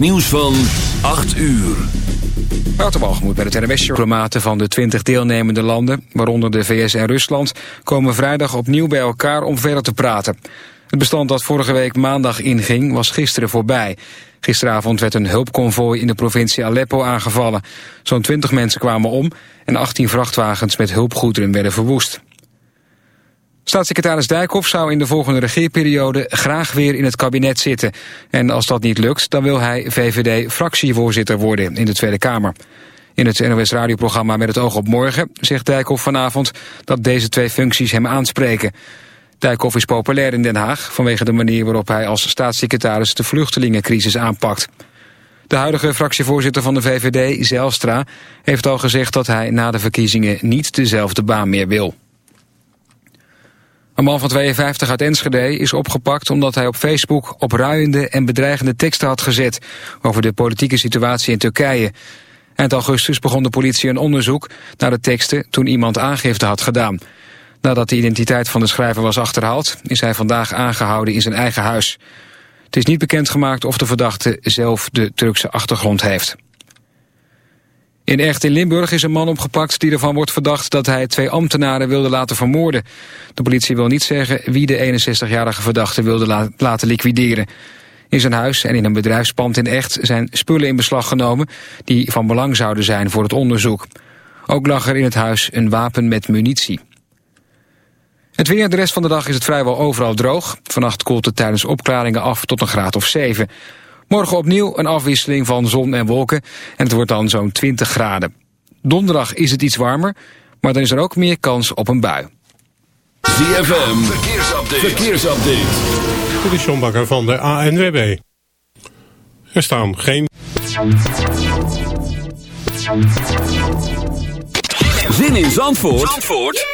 Nieuws van 8 uur. Waterbalgemoed bij het NWS. Diplomaten van de 20 deelnemende landen, waaronder de VS en Rusland, komen vrijdag opnieuw bij elkaar om verder te praten. Het bestand dat vorige week maandag inging was gisteren voorbij. Gisteravond werd een hulpconvooi in de provincie Aleppo aangevallen. Zo'n 20 mensen kwamen om en 18 vrachtwagens met hulpgoederen werden verwoest. Staatssecretaris Dijkhoff zou in de volgende regeerperiode graag weer in het kabinet zitten. En als dat niet lukt, dan wil hij VVD-fractievoorzitter worden in de Tweede Kamer. In het NOS-radioprogramma Met het oog op morgen zegt Dijkhoff vanavond dat deze twee functies hem aanspreken. Dijkhoff is populair in Den Haag vanwege de manier waarop hij als staatssecretaris de vluchtelingencrisis aanpakt. De huidige fractievoorzitter van de VVD, Zelstra, heeft al gezegd dat hij na de verkiezingen niet dezelfde baan meer wil. Een man van 52 uit Enschede is opgepakt omdat hij op Facebook opruiende en bedreigende teksten had gezet over de politieke situatie in Turkije. Eind augustus begon de politie een onderzoek naar de teksten toen iemand aangifte had gedaan. Nadat de identiteit van de schrijver was achterhaald is hij vandaag aangehouden in zijn eigen huis. Het is niet bekendgemaakt of de verdachte zelf de Turkse achtergrond heeft. In Echt in Limburg is een man opgepakt die ervan wordt verdacht dat hij twee ambtenaren wilde laten vermoorden. De politie wil niet zeggen wie de 61-jarige verdachte wilde laten liquideren. In zijn huis en in een bedrijfspand in Echt zijn spullen in beslag genomen die van belang zouden zijn voor het onderzoek. Ook lag er in het huis een wapen met munitie. Het weer de rest van de dag is het vrijwel overal droog. Vannacht koelt het tijdens opklaringen af tot een graad of 7. Morgen opnieuw een afwisseling van zon en wolken en het wordt dan zo'n 20 graden. Donderdag is het iets warmer, maar dan is er ook meer kans op een bui. ZFM, verkeersupdate. verkeersupdate. Dit is John Bakker van de ANWB. Er staan geen... Zin in Zandvoort, Zandvoort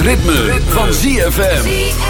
ritme, van ZFM.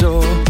so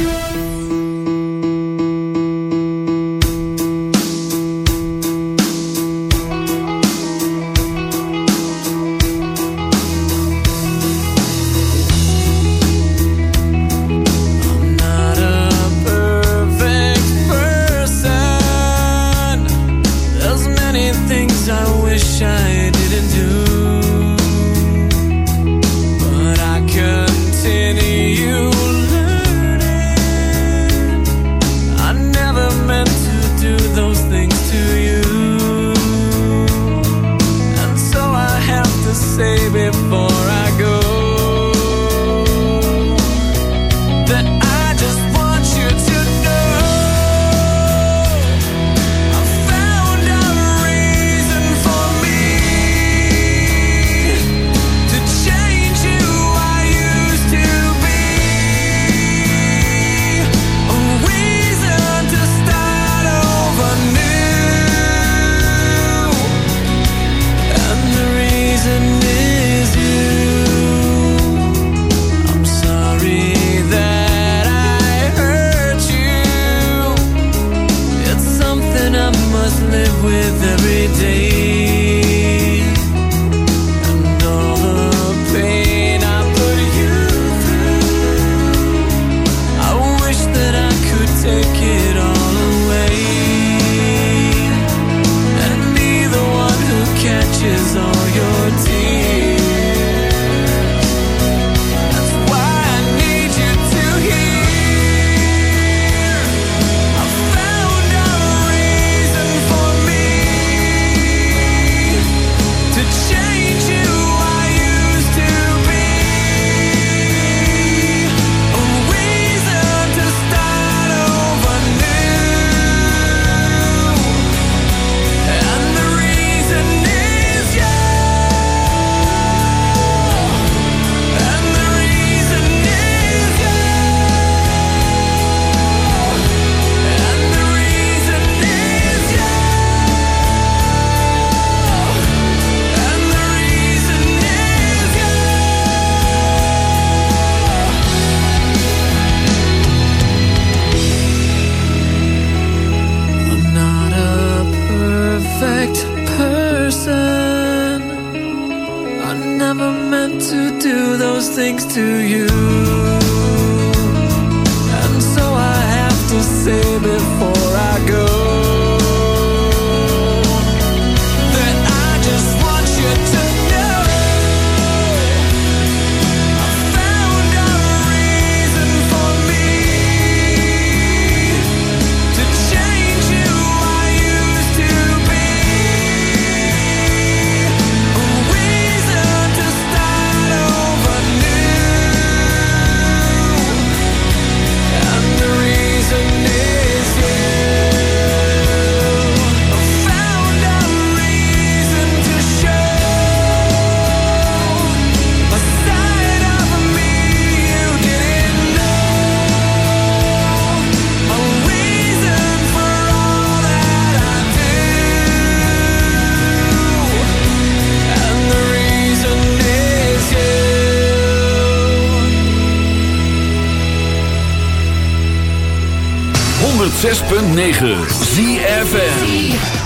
106.9 ZFN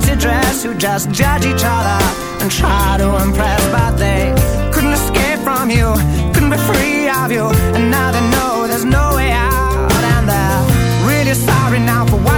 fancy dress who just judge each other and try to impress, but they couldn't escape from you, couldn't be free of you. And now they know there's no way out, and they're really sorry now for what.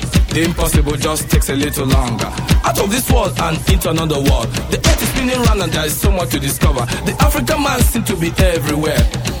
The impossible just takes a little longer. Out of this world and into another world. The earth is spinning round and there is so much to discover. The African man seems to be everywhere.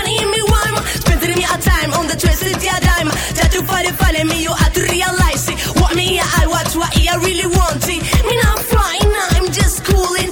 It, find me, you have to realize it. What me, I watch, what I really want. Me not flying, I'm just cooling.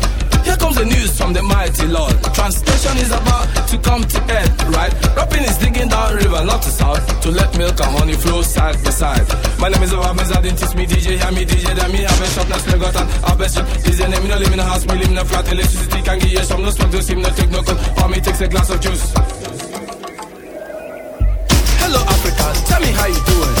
Here comes the news from the mighty Lord. Translation is about to come to end, right? Rapping is digging down river, not to south, to let milk and honey flow side by side. My name is Obamiz, I didn't teach me DJ, hear me DJ, then me have a shop, now slug got and have a shop. Is your name, me no live in a house, me live in a flat, electricity can give you some, no smoke, no steam, no take no cold, or me takes a glass of juice. Hello Africa, tell me how you doing.